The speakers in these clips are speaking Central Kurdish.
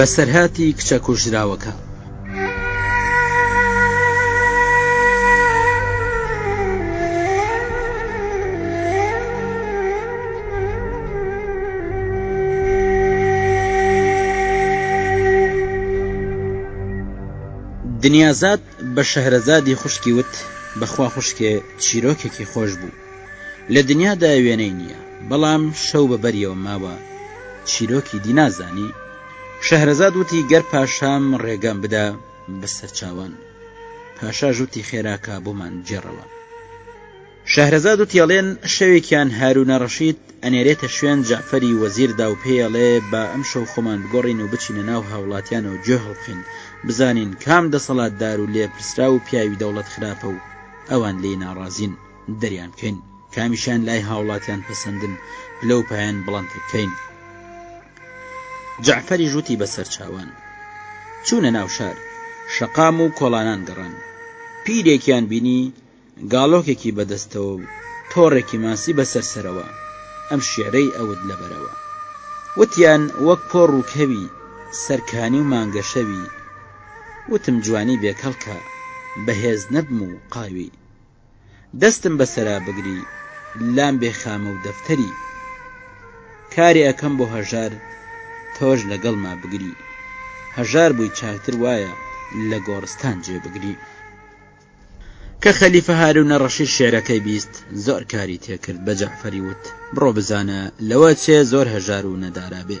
بەسەرهاتی کچە کوژراوەکە دنیازاد بە شەهرەزادی خوشکی وت بەخوا خوشکێ چیرۆکێکی خۆش بوو لە دنیادا وێنەی نییە بەڵام شەو بە بەریەوە ماوە چیرۆکی دینازانی شەهرەزاد وتی گەر پاشام ڕێگام بدا بە سەرچاوان پاشاش وتی خێراکە بۆمان جێڕەوە شەهرەزاد و تێڵێن شەوێکیان هاروونە ڕەشید ئەنێرێتە شوێن جەعفەری وەزیردا و پێڵێ با ئەم شەو خۆمان بگۆڕین و بچینە ناو هاوڵاتیانەوە گوێ هەڵبخین بزانین کام دەسەڵاتدار و لێپرسرا و پیاوی دەوڵەت خراپە و ئەوان لێی ناڕازین دەریان بکەین کامیشیان لای هاوڵاتیان پەسەندن پلە و پایان بڵندتر بکەین جعفەری ژووتی بەسەر چاوان چوونە ناو شار شەقام و کۆڵانان گەڕان پیرێکیان بینی گاڵۆکێکی بەدەستەوە و تۆڕێکی ماسی بەسەر سەرەوە ئەم شعرەی ئەوت لەبەرەوە وتیان وەک پۆڕ و کەوی سەرکانی و مانگەشەوی وتم جوانی بێکەڵکە بەهێز نەبم و قاوی دەستم بەسەرا بگری لام بێ خامە و دەفتەری کارێ ئەکەم بۆ هەژار تۆش لەگەڵما بگری هەژار بووی چاکتر وایە لە گۆڕستان جێ بگری. کە خەلیفە هارونە ڕەشید شیعرەکەی بیست زۆر کاری تێکرد بە جەعفەری وت بڕۆ بزانە لەوە چێ زۆر هەژار و نەدارا بێ.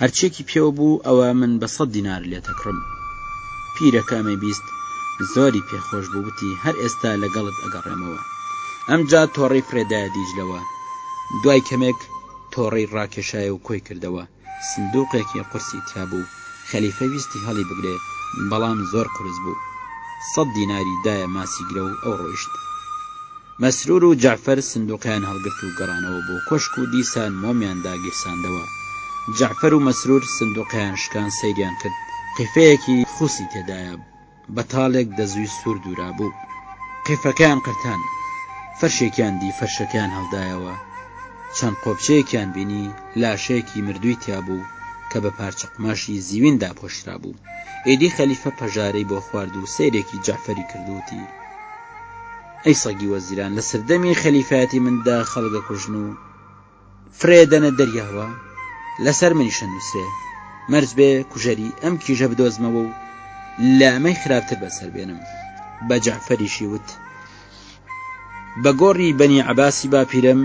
هەرچیەکی پێوە بوو ئەوە من بە سەد دینار لێت ئەکڕم. پیرەکە ئەمەی بیست زۆری پێ خۆش بوو وتی هەر ئێستا لەگەڵت ئەگەڕێمەوە. ئەمجا تۆڕەی فرێدایە دیجلەوە. دوای کەمێک تۆڕەی ڕاکێشایە و کۆی کردەوە. سندووقێکی قورسی تیا بوو. خەلیفە ویستی هەڵی بگرێ بەڵام زۆر قورس بوو. سەد دیناری دایە ماسیگرە و ئەو ڕۆیشت. مەسرور و جەعفەر سندوقیان هەڵگرت و گەڕانەوە بۆ کۆشک و دیسان مۆمیان داگیرساندەوە. جەعفەر و مەسرور سندوقیان شکان سەیریان کرد قیفەیەکی خوسی تێدایە بە تاڵێک دەزوی سور دورابوو. قیفەکەیان قرتان. فەرشێکیان دی فەرشەکەیان هەڵدایەوە. چەند قۆپچەیەکیان بینی لاشەیەکی مردوی تیابوو کە بە پارچە قوماشی زیوین داپۆشرابوو. ئیدی خەلیفە پەژارەی بۆ خوارد و سەیرێکی جەعفەری کرد و وتی. ئەی سەگی وەزیران لە سردەمی خەلیفایەتی من دا خەڵک ئەکوژن و فرێ ئەدەنە دەریاوە لەسەر منیش ئەنووسرێ مەرج بێ کوژەری ئەم کیژە بدۆزمەوە و لە ئەمەی خراپتر بەسەر بێنم بە جەعفەریشی وت بە گۆڕی بەنی عەباسی باپیرم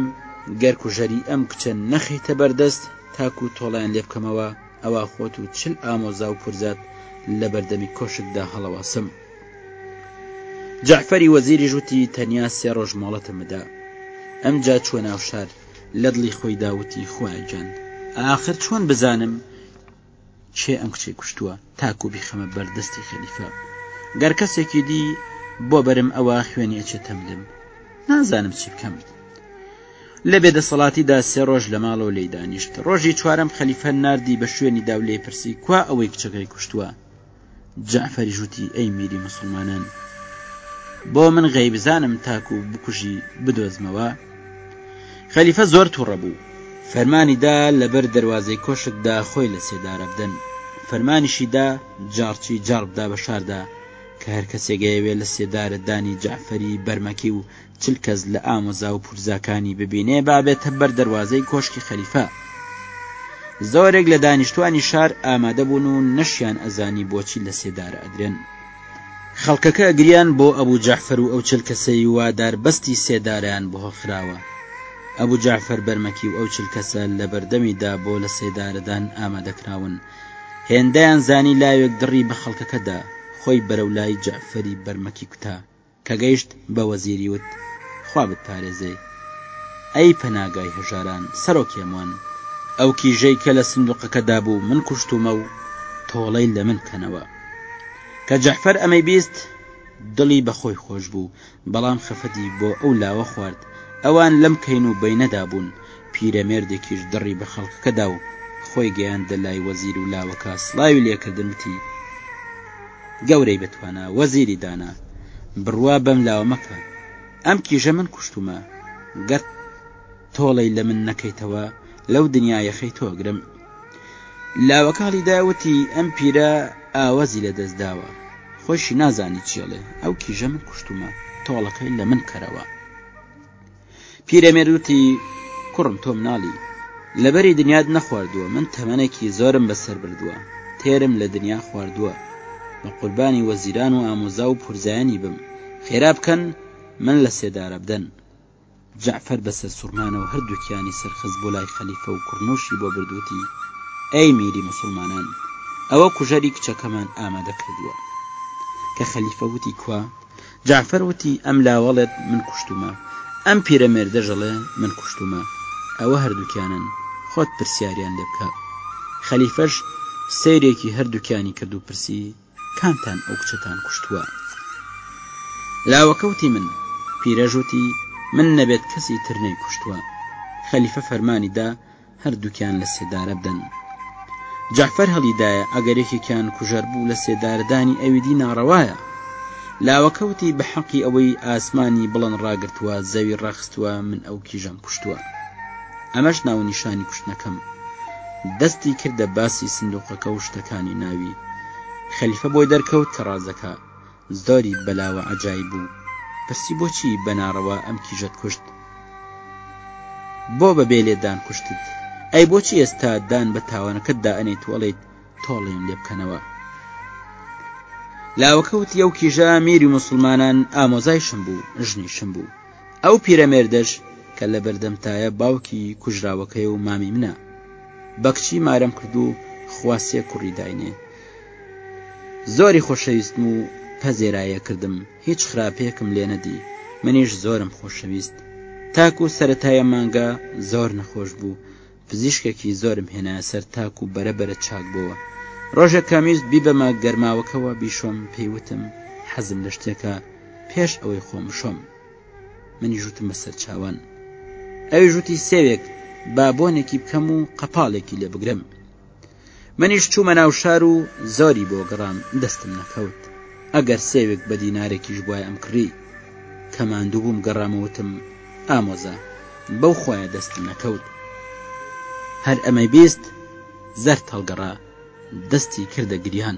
گەر کوژەری ئەم کچە نەخەیتە بەردەست تاکو و تۆڵیان لێ بکەمەوە ئەوە خۆت و چل ئامۆزا و پورزات لە بەردەمی کۆشکدا هەڵەواسم جەعفەری وەزیریش وتی تەنیا سێ ڕۆژ مۆڵەتم بدە ئەمجا چووە ناو شار لە دڵی خۆی داوتی خوایگیان ئاخر چۆن بزانم چێ ئەم کچی کوشتووە تاکو بیخەمە بەردەستی خەلیفە گەر کەسێکی دی بۆ بەرم ئەوە خوێنی ئەچێتەم لێم نازانم چی بکەم لە بێدەسەڵاتیدا سێ ڕۆژ لە ماڵەوە لی دانیشت ڕۆژی چوارم خەلیفە نردی بە شوێنی داولەی پرسی کوا ئەوەی کچەکەی کوشتووە جەعفەریش وتی ئەی میری مسوڵمانان بۆ من غەیبزانم تاکو بکوژی بدۆزمەوە خەلیفە زۆر تووڕە بوو فەرمانی دا لەبەر دەواازەی کۆشکدا خۆی لە سێدارە بدەن فەرمانیشی دا جاڕچی جاڕبدا بە شاردا کە هەر کەسێگەیەوێ لە سێدارەدانی جەعفەری بەرمەکی و چل کەس لە ئامۆزا و پورزاکانی ببینێ با بێتە بەر دەروازەی کۆشکی خەلیفە. زۆرێک لە دانیشتوانی شار ئامادە بوون و نەشیان ئەزانی بۆچی لە سێدارە ئەدرێن. خەڵکەکە گریان بۆ ئەبو جەعفەر و ئەو چل کەسەی وا داربەستی سێدارەیان بۆ هەڵخراوە. ئەبو جەعفەر بەرمەکی و ئەو چل کەسە لە بەردەمی دا بۆ لە سێدارەدان ئامادە کراون. هێندەیان زانی لاوێک دڕی بە خەڵکەکە دا، خۆی بەرەو لای جەعفەری بەرمەکی کوتا. کە گەیشت بە وەزیری وت، خوا بتپارێزێ ئەی پەناگای هەژاران، سەرۆک هێموان، ئەو کیژەی کە لە سندوقەکەدا بوو من کوشتوومە و تۆڵەی لە من بکەنەوە. کە جەعفەر ئەمەی بیست دڵی بە خۆی خۆش بوو، بەڵام خەفەتی بۆ ئەو لاوە خوارد، ئەوان لەم کەین و بەینەدا بوون، پیرەمێردێکیش دڕی بە خەڵکەکە دا و خۆی گەیاندە لای وەزیر و لاوەکە سڵاوی لێ کردن وتی، گەورەی بەتوانا، وەزیری دانا، بڕوا بەم لاوە مەکە، ئەم کیژە من کوشتوومە، گەر تۆڵەی لە من نەکەیتەوە لەو دنیا یەخەی تۆ ئەگرم. لاوەکە هەڵیدا وتی، ئەم پیرە ئاوەزی لە دەست داوە، خۆیشی نازانی چی ئەڵێ، ئەو کیژە من کوشتوومە، تۆڵەکەی لە من کەرەوە. پیرەمێرد وتی کوڕم تۆ مناڵی لەبەری دنیات نەخواردووە من تەمەنێکی زۆرم بەسەر بردووە تێرم لە دنیا خواردووە بە قوربانی وەزیران و ئامۆزا و پورزایانی بم خێرا بکەن من لە سێدارە بدەن جەعفەر بە سەرسوڕمانەوە هەردووکیانی سەرخست بۆ لای خەلیفە و کوڕنووشی بۆ بردووتی ئەی میری مسلمانان ئەوە کوژەری کچەکەمان ئامادە کردووە کە خەلیفە وتی کوا جەعفەر وتی، ئەم لاوە ئەڵێت من کوشتوومە، ئەم پیرەمێردەش ئەڵێ من کوشتوومە، ئەوە هەردووکیانن، خۆت پرسیاریان لێ بکە. خەلیفەش سەیرێکی هەردووکیانی کرد و پرسی، کامتان ئەو کچەتان کوشتووە؟ لاوەکە وتی من، پیرەش وتی، من نەبێت کەسی تر نەیکوشتووە. خەلیفە فەرمانی دا، هەردووکیان لە سێدارە بدەن. جەعفەر هەڵیدایە، ئەگەر یەکێکیان کوژەر بوو لە سێدارەدانی ئەویدی ناڕەوایە. لاوەکەوتی بە حەقی ئەوەی ئاسمانی بڵند ڕاگرتووە، زەوی ڕاخستووە، من ئەو کیژەم کوشتووە. ئەمەش ناوونیشانی کوشتنەکەم. دەستی کردە باسی سندووقەکە و شتەکانی ناوی. خەلیفە بۆی دەرکەوت کە ڕازەکە. زۆری بەلاوە عەجایب بوو پرسی بۆچی بە ناڕەوا ئەم کیژەت کوشت بۆ بە بێ لێدان کوشتت ئەی بۆچی ئێستا دان بە تاوانەکەت دا ئەنێیت و ئەڵێیت تۆڵەیم لێ بکەنەوە لاوەکە وتی ئەو کیژە میری موسڵمانان ئامۆزایشم بوو ژنیشم بوو ئەو پیرەمێردەش کە لە بەردەمتایە باوکی کوژراوەکەی و مامی منە بەکچی مارەم کردو خواسێ کوڕی داینێ زۆری خۆشەویستم و پەزێرایە کردم هیچ خراپێکم لێ نەدی منیش زۆرم خۆشەویست تاکو و سەتایە مانگە زۆر نەخۆش بوو پزیشکێکی زۆرم هێنا سەر تاک و بەرە بەرە چاک بووە ڕۆژێک کامیست بیبەمە گەرماوەکەوە بیشۆم پێیوتم حەزم لە شتێکە پێش ئەوەی خۆم شۆم منی ژوتم بە سەرچاوان ئەوی ژوتی سێوێک بابۆنێکی بکەم و قەپاڵێکی لێ بگرم منیش چوومە ناو شار و زۆری بۆ گەڕام دەستم نەکەوت ئەگەر سێوێک بە دینارێکیش بواە ئەم کڕی کە ماندوو بووم گەڕامەوتم ئامۆزا بەو خۆیان دەستم نەکەوت هەر ئەمەی بیست زەر هەڵگەڕا دەستی کردە گریان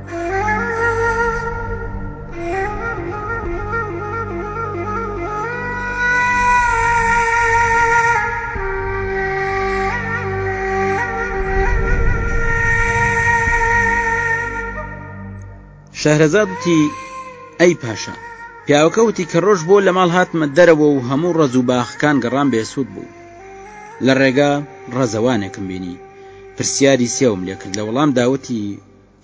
شەهرەزاد وتی ئەی پاشا پیاوەکە وتی کە ڕۆژ بۆ لە ماڵ هاتمە دەرەوە و هەموو ڕەز و باخەکان گەڕان بێسوود بوو لە ڕێگا ڕەزەوانێکم بینی پرسیاری سێوم لێکرد لە وەڵام داوتی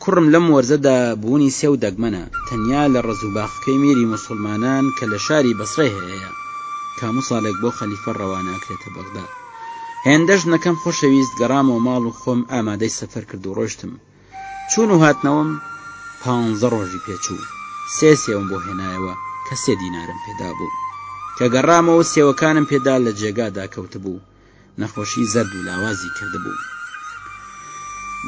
کوڕم لەم وەرزەدا بوونی سێو دەگمەنە تەنیا لە ڕەز و باخەکەی میری موسوڵمانان کە لە شاری بەسڕەی هەیەیە کە هەموو ساڵێک بۆ خەلیفە ڕەوانە ئەکرێتە بەغدا. هێندەش نەکەم خۆشەویست گەڕامەوە ماڵ و خۆم ئامادەی سەفەر کرد و ڕۆشتم. چوون و هاتنەوەم پانزە ڕۆژی پێ چوو. سێ سێوم بۆ هێنایەوە کە سێ دینارم پێ دابوو. کە گەڕامەوە سێوەکانم پێ دا لە جێگادا کەوتبوو. نەخۆشی زەرد و لاوازی کردبوو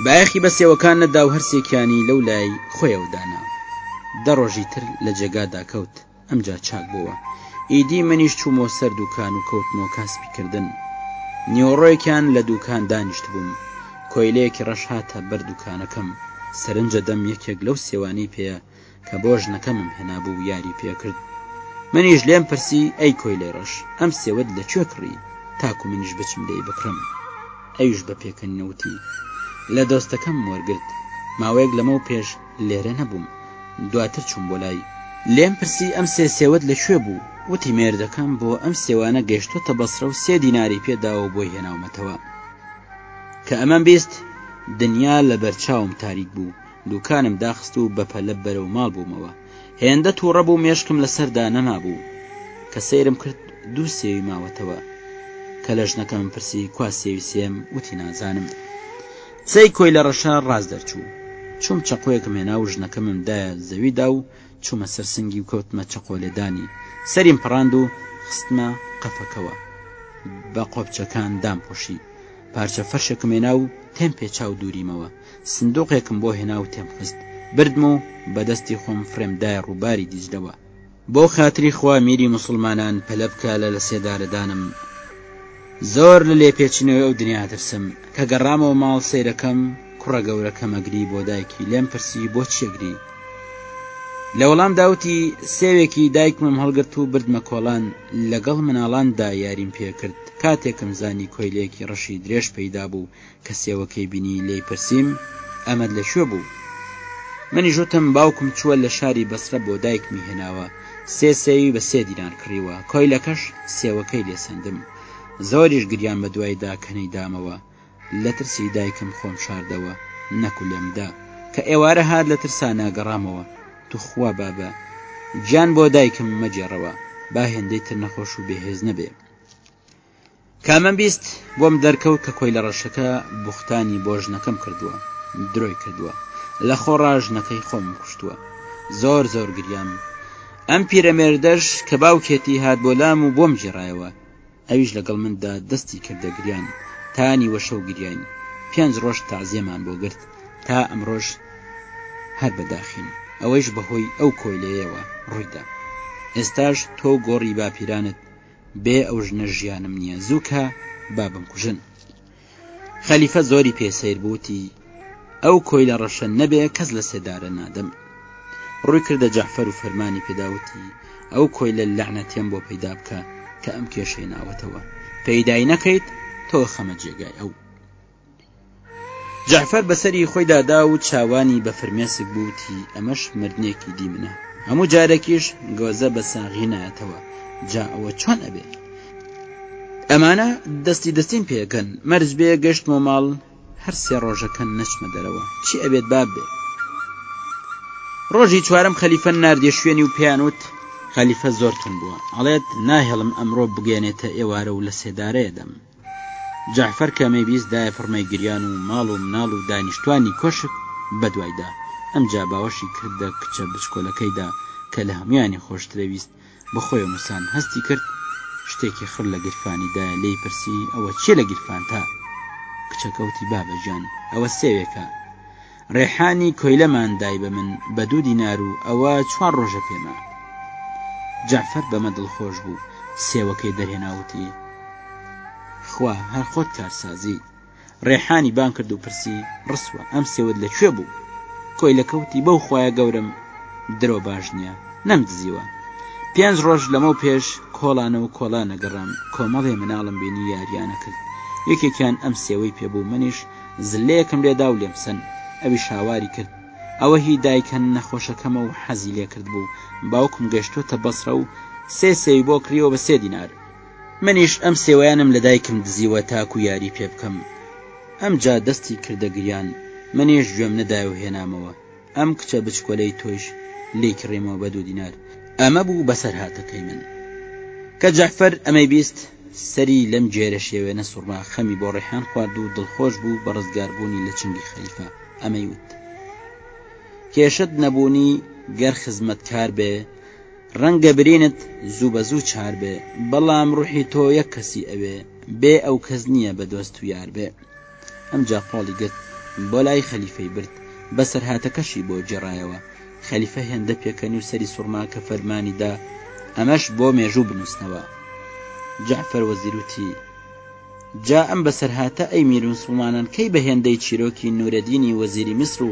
بایەخی بە سێوەکان نەدا و هەرسێکیانی لەو لای خۆیەودانا دە ڕۆژی تر لە جێگادا کەوت ئەمجا چاک بووە ئیدی منیش چوومۆ سەر دوکان و کەوتمۆ کاسپیکردن نیۆڕۆێکیان لە دوکان دانیشت بووم کۆیلەیەکی ڕەش هاتە بەر دوکانەکەم سەرنجە دەم یەکێک لەو سێوانی پێە کە بۆ ژنەکەمم هێنابوو و یاری پێ کرد. منیش لێم پرسی ئەی کۆیلەی ڕەش، ئەم سێوەت لە کوێ کڕی تاکو منیش بچم لێی بکڕم؟ ئەویش بە پێکەنین وتی، لە دۆستەکەمم وەرگرت، ماوەیەک لەمەو پێش لێرە نەبووم، دواتر چووم بۆ لای. لێم پرسی ئەم سێ سێوەت لە کوێ بوو؟ وتی، مێردەکەم بۆ ئەم سێوانە گەیشتۆتە بەسرە و سێ دیناری پێ داوە و بۆی هێناومەتەوە. کە ئەمەم بیست، دنیا لە بەر چاوم تاریک بوو. دوکانم داخست و بەپەلە بەرەو ماڵ بوومەوە، هێندە توڕە بوو مێشکم لەسەردا نەمابوو، کە سەیرم کرد دوو سێوی ماوەتەوە، کە لە ژنەکەمم پرسی کوا سێوی سێم وتی نازانم، چەی کۆیلە ڕەشە ڕاست دەرچوو، چووم چەقۆیەکم هێنا و ژنەکەمم دایە زەویدا و چوومە سەر سنگی و کەوتمە چەقۆ لێدانی، سەریم پەڕاند و خستمە قەپەکەوە، بە قۆپچەکان دامپۆشی، پارچە فەرشێکم هێنا و تێم پێچا و دووریمەوە، سندوقێکم بۆ هێنا و تێم خست، بردم و بە دەستی خۆم فڕێم دایە ڕووباری دیجلەوە. بۆ خاتری خوا میری موسڵمانان پەلە بکە لە لە سێدارەدانم. زۆر لە لێپێچینەوەی ئەو دنیا ئەترسم. کە گەڕامەوە ماڵ سەیرەکەم، کوڕە گەورەکەم ئەگری بۆ دایکی لێم پرسی بۆچی ئەگری؟ لە وەڵامدا وتی سێوێکی دایکمم هەڵگرت و بردمە کۆڵان، لەگەڵ مناڵاندا یاریم پێکرد، کاتێکم زانی کۆیلەیەکی ڕەشی درێژ پەیدا بوو، کە سێوەکەی بینی لێی پرسیم، ئەمەت لە کوێ بوو؟ منیش وتم، باوکم چووە لە شاری بەسرە بۆ دایکمی هێناوە، سێ سێوی بە سێ دینار کڕیوە، کۆیلەکەش سێوەکەی لێ سەندم. زۆریش گریام بە دوای دا کە نەیدامەوە، لە ترسی دایکم خۆم شاردەوە، نەکوو لێم دا. کە ئێوارە هات لە ترسا ناگەڕامەوە. توخوا بابە گیان بۆ دایکم مەگێڕەوە، با هێندەی تر نەخۆش و بێهێز نەبێ. کامەم بیست بۆم دەرکەوت کە کۆیلە ڕەشەکە بوختانی بۆ ژنەکەم کردووە درۆی کردووە لە خۆڕا ژنەکەی خۆم کوشتووە زۆر زۆر گریام ئەم پیرەمێردەش کە باوکێتی هات بۆ لام و بۆم جێڕایەوە ئەویش لەگەڵ مندا دەستی کردە گریان تانی وەشەو گریین پێنج ڕۆژ تازیەمان بۆ گرت تا ئەمڕۆژ هەر بەداخین ئەوەیش بەهۆی ئەو کۆیلەیەوە ڕوویدا ئێستاش تۆ گۆڕی باپیرانت بێ ئەو ژنە ژیانم نیە زوو کە با بمکوژن خەلیفە زۆری پێ سەیر بوو وتی ئەو کۆیلە ڕەشە نەبێ کەس لە سێدارە نادەم ڕووی کردە جەعفەر و فەرمانی پێداوتی ئەو کۆیلە لەعنەتیەم بۆ پەیدا بکە کە ئەم کێشەی ناوەتەوە پەیدای نەکەیت تۆ خەمە جێگای ئەو جەعفەر بەسەری خۆی دادا و چاوانی بە فرمێسک بوتی ئەمەش مردنێکی دی منە هەموو جارێکیش گۆزە بە ساغی نایەتەوە جا ئەوە چۆن ئەبێ ئەمانە دەستی دەستین پێکەن مەرج بێ گەشت و ماڵ هەر سێ ڕۆژەکەن نەچمە دەرەوە چی ئەبێت باب بێ ڕۆژی چوارم خەلیفە نردێ شوێنی و پیانوت خەلیفە زۆر تون بووە ئەڵێت ناهێڵم ئەمڕۆ بگەێنێتە ئێوارە و لە سێدارەیە دەم جەعفەر کە مەیبیست دایە فڕمەی گریان و ماڵ و مناڵ و دانیشتوانی کۆشک بەدوای دا، ئەمجا باوەشی کردە کچە بچکۆلەکەیدا کە لە هەموویانی خۆشترە ویست بەخۆیەوە نووسان هەستی کرد شتێکی خڕ لە گیرفانی دایە لێی پرسی ئەوە چیە لە گیرفانتا؟ کچەکە وتی بابە گیان ئەوە سێوێکە ڕێحانی کۆیلەمان دای بە من بە دوو دینار و ئەوە چوار ڕۆژە پێما جەعفەر بەمە دڵخۆش بوو سێوەکەی دەرهێناوتی خوا هەر خۆت کارسازی ڕێحانی بان کرد و پرسی ڕسوە ئەم سێوت لەکوێ بوو کۆی لە کەوتی بەو خویە گەورم درۆ باش نییە نەم دزیوە پێنج ڕۆژ لەمە و پێش کۆڵانە و کۆڵانە گەڕام کۆمەڵێ مناڵم بینی یاریانە کرد یەکێکیان ئەم سێوەی پێبوو منیش زلەیەکم لێ دا و لێم سەند، ئەویش هاواری کرد، ئەوە هی دایکە نەخۆشەکەمە و حەزی لێ کردبوو، باوکم گەیشتووەتە بەسڕە و سێ سێوی بۆ کڕیوە بە سێ دینار. منیش ئەم سێوەیانەم لە دایکم دزیوە تاکوو یاری پێ بکەم. ئەمجا دەستی کردە گریان، منیش گوێم نەدایە و هێنامەوە. ئەم کچە بچکۆلەی تۆیش لێی کڕیمەوە بە دوو دینار. ئەمە بوو بەسەرهاتەکەی من. کە جەعفەر ئەمەی بیست، سەری لەم گێرەشێوێنە سوڕما، خەمی بۆ ڕەیحان خوارد و دڵخۆش بوو بە ڕزگاربوونی لە چنگی خەلیفە. ئەمەی وت. کێشەت نەبوونی گەر خزمەتکار بێ، ڕەنگە برینت زوو بە زوو چار بێ، بەڵام ڕوحی تۆ یەک کەسی ئەوێ، بێ ئەو کەس نییە بە دۆست و یار بێ. ئەمجا قۆڵی گرت بۆ لای خەلیفەی برد، بەسەرهاتەکەشی بۆ گێڕایەوە، خەلیفە هێندە پێکەنی و سەری سوڕما کە فەرمانی دا ئەمەش بۆ مێژوو بنووسنەوە. جەعفەر وەزیر وتی، جا ئەم بەسەرهاتە ئەی میرمسوڵمانان کەی بە هێندەی چیرۆکی نورەدینی وەزیری میسر و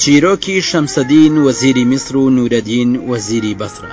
چیرۆکی شەمسەدین وەزیری میسر و نورەدین وەزیری بەسرە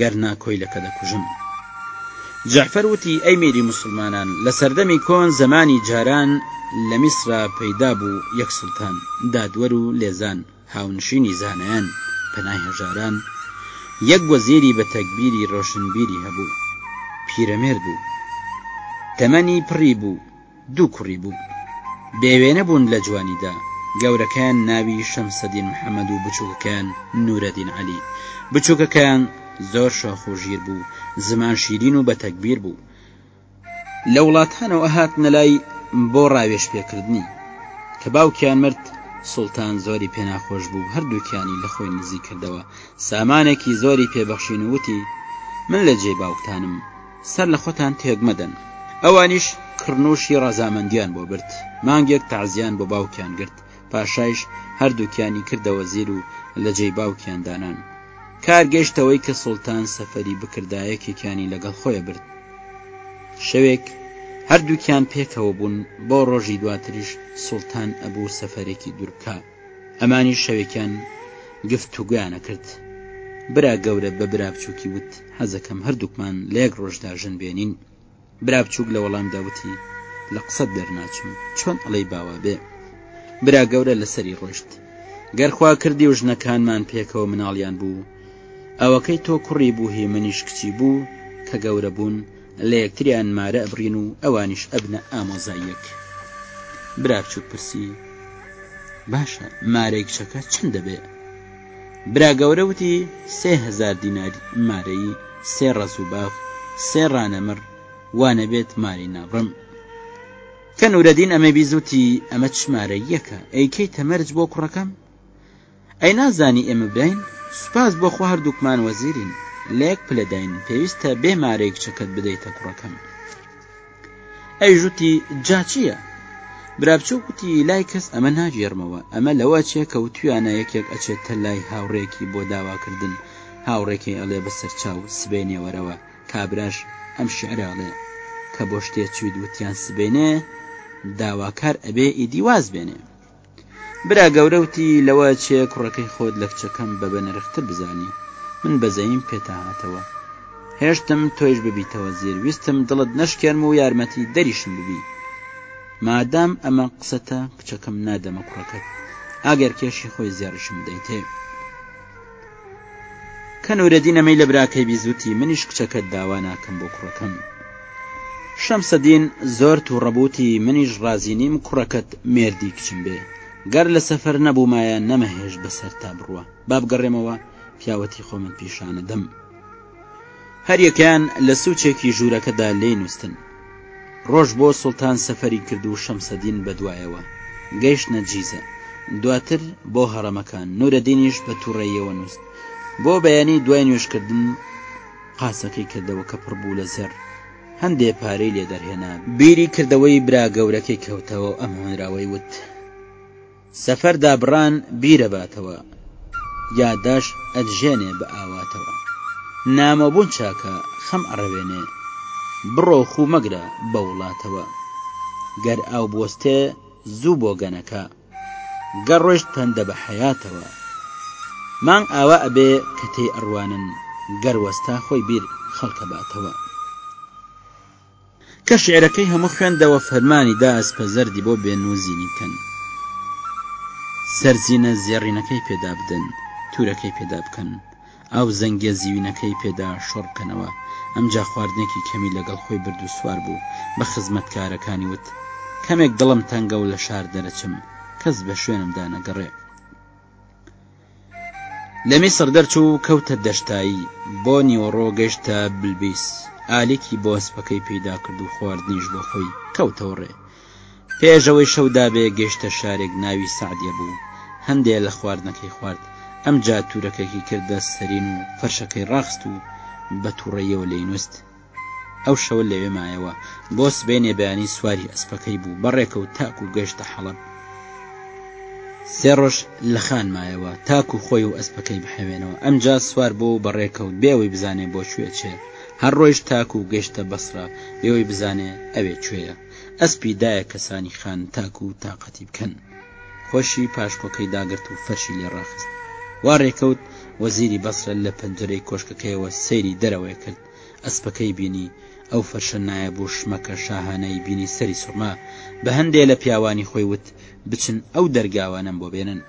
گەر نا کۆیلەکە دەکوژم. جەعفەر وتی، ئەی میری موسڵمانان، لە سەردەمی کۆن زەمانی جاران لە میسرا پەیدا بوو یەک سوڵتان، دادوەر و لێزان، هاونشینی زانایان، پەنای هەژاران، یەک وەزیری بە تەگبیری ڕۆشنبیری هەبوو. پیرەمێرد و تەمەنی پڕی بوو. دوو کوڕی بوو بێ وێنە بوون لە جوانیدا، گەورەکەیان ناوی شەمسەدین محەمەد و بچووکەکەیان نوورەدین عەلی. بچووکەکەیان زۆر شاخ و ژیر بوو، زمان شیرین و بە تەگبیر بوو. لە وڵاتانەوە ئەهاتنە لای بۆ ڕاوێژ پێ کردنی. کە باوکیان مرد، سوڵتان زۆری پێ ناخۆش بوو، هەردووکیانی لە خۆی نزیک کردەوە، سامانێکی زۆری پێ بەخشین و وتی، من لە جێی باوکتانم. سەر لە خۆتان تێک مەدەن. ئەوانیش کڕنووشی ڕەزامەندیان بۆ برد. مانگێک تەعزیەیان بۆ باوکیان گرت، پاشایش هەردووکیانی کردە وەزیر و لە جێی باوکیان دانان. کار گەیشتە وەی کە سوڵتان سەفەری بکردە یەکێکیانی لەگەڵ خۆی برد. شەوێک هەردووکیان پێکەوە بوون، بۆ ڕۆژی دواتریش سوڵتان ئەبوو سەفەرێکی دوور بکا. ئەمانیش شەوێکیان گفتوگۆیان ئەکرد. برا گەورە بە برا بچووکی وت، حەزەکەم هەردووکمان لە یەک ڕۆژدا ژن بێنین. برا بچووک لە وەڵامدا وتی، لە قسەت دەرناچم، چۆن ئەڵێی با وابێ؟ برا گەورە لەسەری ڕۆیشت. گەر خوا کردی و ژنەکانمان پێکەوە مناڵیان بوو، ئەوەکەی تۆ کوڕی بوو هی منیش کچی بوو، کە گەورە بوون، لە یەکتریان مارە ئەبڕین و ئەوانیش ئەبنە ئامۆزاییەک برا بچووک پرسی باشە مارەی کچەکە چەند دەبێ برا گەورە وتی سهزار دینار مارەی سێ ڕەز و باغ سێ ڕانەمر وانەبێت ماری نابڕم کە نورەدین ئەمە بیزوتی ئەمە چمارە یەکە ئەیکەی تەمەرج بۆ کوڕەکەم ئەی نازانی ئێمە برین؟ سوپاس بۆ خوا هەردووکمان وەزیرین، لە یەک پلەداین، پێویستە بێ مارەی کچەکەت بدەیتە کوڕەکەم. ئەویش وتی، جا چییە؟ برا بچووک وتی، لای کەس ئەمە ناگێڕمەوە، ئەمە لەوە ئەچێ کە وتویانە یەکێک ئەچێتە لای هاوڕێیەکی بۆ داواکردن، هاوڕێکەی ئەڵێ بە سەرچاو سبەینێ وەرەوە، کابراش ئەم شیعرە ئەڵێ، کە بۆ شتێ چوویت وتیان سبەینێ، داواکار ئەبێ ئیدی واز بێنێ. برا گەورە وتی لەوە چێ کوڕەکەی خۆت لە کچەکەم بە بەنرختر بزانی من بەزەییم پێتا هاتەوە هێشتم تۆیش ببیتەوە زیر ویستم دڵت نەشکێنم و یارمەتی دەریشم ببی مادام ئەمە قسەتە کچەکەم نادەمە کوڕەکەت ئاگەر کێشی خۆی زێڕیشم بدەیتێ کە نورەدینە مەی لە براکەی بیزوتی منیش کچەکەت داوا ناکەم بۆ کوڕەکەم شەمسەدین زۆر تووڕەبووتی منیش ڕازی نیم کوڕەکەت مێردی کچم بێ گەر لە سەفەر نەبوومایە نەمەهێش بەسەر تا بڕوە بابگەڕێمەوە پیاوەتی خۆمن پیشانەدەم هەریەکەیان لە سوچێکی ژوورەکەدا لێی نووستن ڕۆژ بۆ سوڵتان سەفەری کرد و شەمسەدین بەدوایەوە گەیشتنە جیزە دواتر بۆ هەڕەمەکان نورەدینیش بە تووڕەیەوە نووست بۆ بەیانی دوای نوێشکردن قاسەکەی کردەوە کە پڕبوو لە زێڕ هەندێ پارەی لێ دەرهێنا بیری کردەوەی برا گەورەکەی کەوتەوە ئەم هۆنراوەی وت. سفر دابڕان بیرەباتەوە یادداش ئەدژێنێ بە ئاواتەوە نامۆبوون چاکە خەم ئەڕەوێنێ بڕۆ خوو مەگرە بە وڵاتەوە گەر ئاو بوەستێ زوو بۆ گەنەکە گەر ڕۆیشت پەندە بە حەیاتەوە مانگ ئاوا ئەبێ کە تێی ئەڕوانن گەر وەستا خۆی بیر خەڵکە باتەوە. کە شیعرەکەی هەموو خوێندەوە فەرمانی دا ئەسپە زەردی بۆ بێنووزینی بکەن سەرزینە زێڕینەکەی پێدا بدەن تورەکەی پێدا بکەن ئاو زەنگێ زیوینەکەی پێدا شۆڕ بکەنەوە ئەمجا خواردنێکی کەمی لەگەڵ خۆی برد و سوار بوو بە خزمەتکارەکانی وت کەمێک دڵم تەنگە و لە شار دەرەچم کەس بە شوێنمدا نەگەڕێ. لە میسڕ دەرچوو و کەوتە دەشتایی، بۆ نیوەڕۆ گەشتە بلبیس، ئالیکی بۆ ئەسپەکەی پەیدا کرد و خواردنیش بۆ خۆی کەوتەوە ڕێ. پێش ئەوەی شەو دابێ گەشتە شارێک ناوی سەعدیە بوو، هەندێ لە خواردنەکەی خوارد، ئەمجا تورەکەکی کردە سەرین و فەرشەکەی ڕاخست و بە تووڕەییەوە لێی نووست. ئەو شەوە لەوێ مایەوە بۆ سبەینێ بەیانی سواری ئەسپەکەی بوو بەڕێکە و تاکو گەشتە حەڵەب سێ ڕۆژ لە خان مایەوە تاکو خۆی و ئەسپەکەی بحەوێنەوە ئەمجا سوار بۆ و بەڕێکەوت بێوەی بزانێ بۆ کوێ چێ هەر ڕۆیشت تاکو گەشتە بەسڕە بێوەی بزانێ ئەوێ کوێیە ئەسپی دایە کەسانی خان تاکو تاقەتی بکەن خۆشی پاشکۆکەی داگرت و فەرشی لێ ڕاخست وا ڕێکەوت وەزیری بەسرە لە پەنجەرەی کۆشکەکەیەوە سەیری دەرەوەی کرد ئەسپەکەی بینی، ئەو فەرشە نایەب و شمەکە شاهانەی بینی سەری سوڕما، بە هەندێ لە پیاوانی خۆی وت، بچن ئەو دەرگاوانەم بۆ بێنن.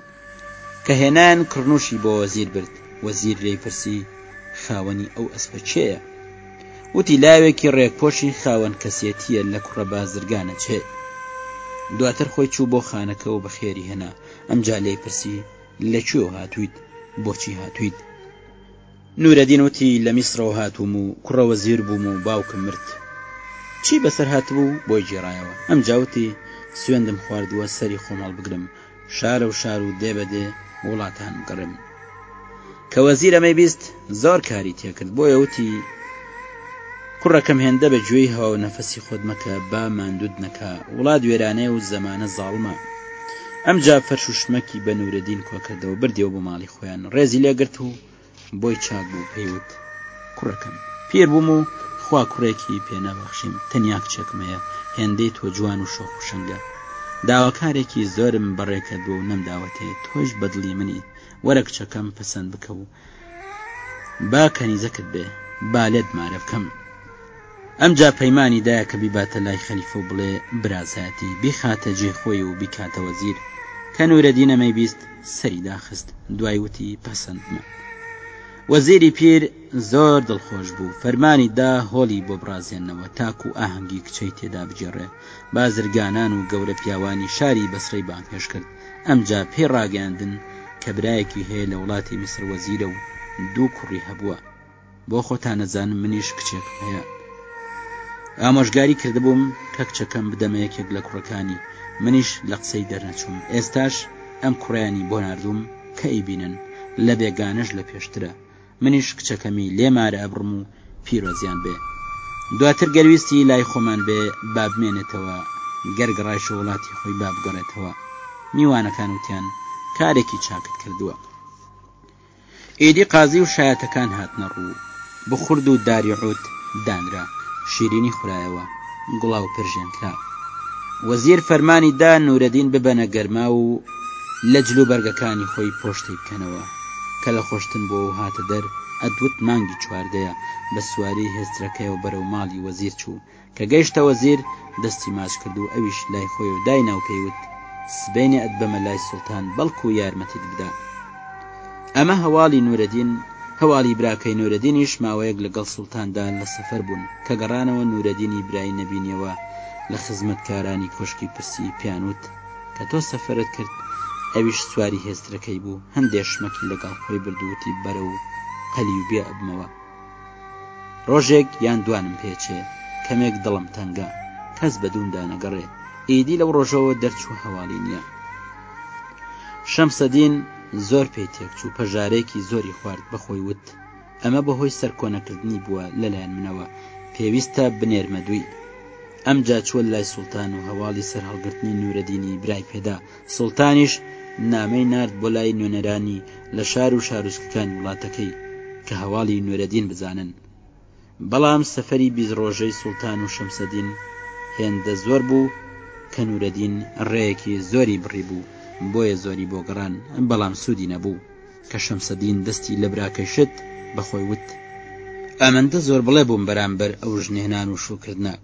کە هێنایان کڕنووشی بۆ وەزیر برد، وەزیر لێی پرسی، خاوەنی ئەو ئەسپە کێیە؟ وتی، لاوێکی ڕێکپۆشی خاوەن کەسێتییە لە کوڕە بازرگانە جهێ. دواتر خۆی چوو بۆ خانەکە و بە خێری هێنا، ئەمجا لێی پرسی، لە کوێ و هاتوویت؟ بۆچی هاتوویت؟ نورەدین وتی، لە میسرەوە هاتووم و کوڕە وەزیر بووم و باوکم مرد. چی بەسەر هاتبوو بۆی گێڕایەوە. ئەمجا وتی، سوێندم خواردووە سەری خۆم هەڵبگرم، شارە و شار و دێ بە دێ وڵاتان بگەڕێم. کە وەزیر ئەمەی بیست، زۆر کاری تێ کرد، بۆیە وتی، کوڕەکەم هێندە بە گوێی هەوا و نەفەسی خۆت مەکە با ماندووت نەکا، وڵات وێرانەیە و زەمانە زاڵمە. ئەمجا فەرش و شمەکی بە نورەدین کۆ کردەوە، بردیەوە بۆ ماڵی خۆیان، ڕێزی لێ گرت و، بۆی چاک بوو پێی وت کوڕەکەم پیر بووم و خوا کوڕێکی پێ نەبەخشیم تەنیا کچێکم هەیە هێندەی تۆ جوان و شۆخ و شەنگە داواکارێکی زۆرم بەڕێکردووە و نەمداوەتێ تۆش بەدڵی منی وەرە کچەکەم پەسەند بکە و با کەنیزەکت بێ با لێت مارە بکەم. ئەمجا پەیمانی دا کە بیباتە لای خەلیفە و بڵێ برازایەتی بیخاتە جێی خۆی و بیکاتە وەزیر، کە نوورەدین ئەمەی بیست سەری داخست، دوای وتی پەسەندمە. وەزیری پیر زۆر دڵخۆش بوو، فەرمانی دا هۆڵی بۆ بڕازێننەوە تاکوو ئاهەنگی کچەی تێدا بگێڕێ، بازرگانان و گەورە پیاوانی شاری بەسرەی بانگهێشت کرد، ئەمجا پێی ڕاگەیاندن کە برایەکی هەیە لە وڵاتی میسر وەزیرە و دوو کوڕی هەبووە، بۆ خۆتان نەزانم منیش کچێکم هەیە ئامۆژگاری کردبووم کە کچەکەم بدەمە یەکێک لە کوڕەکانی منیش لە قسەی دەرنەچووم ئێستاش ئەم کوڕیانی بۆ نردووم کە ئیبینن لە بێگانەش لە پێشترە منیش کچەکەمی لێ مارە ئەبڕم و پیرۆزیان بێ دواتر گەرویستی لای خۆمان بێ بابمێنێتەوە گەر گەڕایشە وڵاتی خۆی بابگەڕێتەوە میوانەکان وتیان کارێکی چاکت کردووە ئیدی قازی و شایەتەکان هاتنە ڕوو، بخورد و داری عود دانرا، شیرینی خورایەوە، گوڵاو پرژێن کرا. وەزیر فەرمانی دا نوورەدین ببەنە گەرماو و لە جل و بەرگەکانی خۆی پۆشتەی بکەنەوە. کە لە خۆشتن بۆ و هاتە دەر، ئەدوت مانگی چواردەیە، بە سواری هێسترەکەیەوە بەرەو ماڵی وەزیر چوو. کە گەیشتە وەزیر دەستی ماچ کرد و ئەویش لای خۆی و داینا و پێی وت، سبەینێ ئەتبەمە لای سوڵتان بەڵکوو یارمەتیت بدا. ئەمە هەواڵی نوورەدین، هەواڵی براکەی نوورەدینیش ماوەیەک لەگەڵ سوڵتاندا لە سەفەر بوون، کە گەڕانەوە نوورەدینی برای نەبینیەوە لە خزمەتکارانی کۆشکی پرسی، پێیان وت، کە تۆ سەفەرت کرد، ئەویش سواری هێسترەکەی بوو، هەندێ شمەکی لەگەڵ خۆی برد و وتی بەرەو قەلیوبێ ئەبمەوە. ڕۆژێک یان دوانم پێچێ کەمێک دڵم تەنگە کەس بە دوومدا نەگەڕێ ئیدی لەو ڕۆژەوە دەرچوو هەواڵی نییە شەمسەدین زۆر پێی تێکچوو پەژارێکی زۆری خوارد بەخۆی وت ئەمە بەهۆی سەرکۆنەکردنی بووە لەلایەن منەوە پێویستە بنێرمە دووی ئەمجا چوە لای سوڵتان و هەواڵی سەرهەڵگرتنی نورەدینی برای پێدا سوڵتانیش نامەی نارد بۆ لای نوێنەرانی لە شار و شاروچکەکانی وڵاتەکەی کە هەواڵی نورەدین بزانن. بەڵام سەفەری بیست ڕۆژەی سوڵتان و شەمسەدین هێندە زۆر بوو کە نورەدین ڕێیەکی زۆری بڕیبوو، بۆیە زۆری بۆ گەڕان بەڵام سوودی نەبوو کە شەمسەدین دەستی لە براکەی شت بە خۆی وت، ئەمەندە زۆربڵێ بووم بەرامبەر ئەو ژنهێنان و شووکردنە.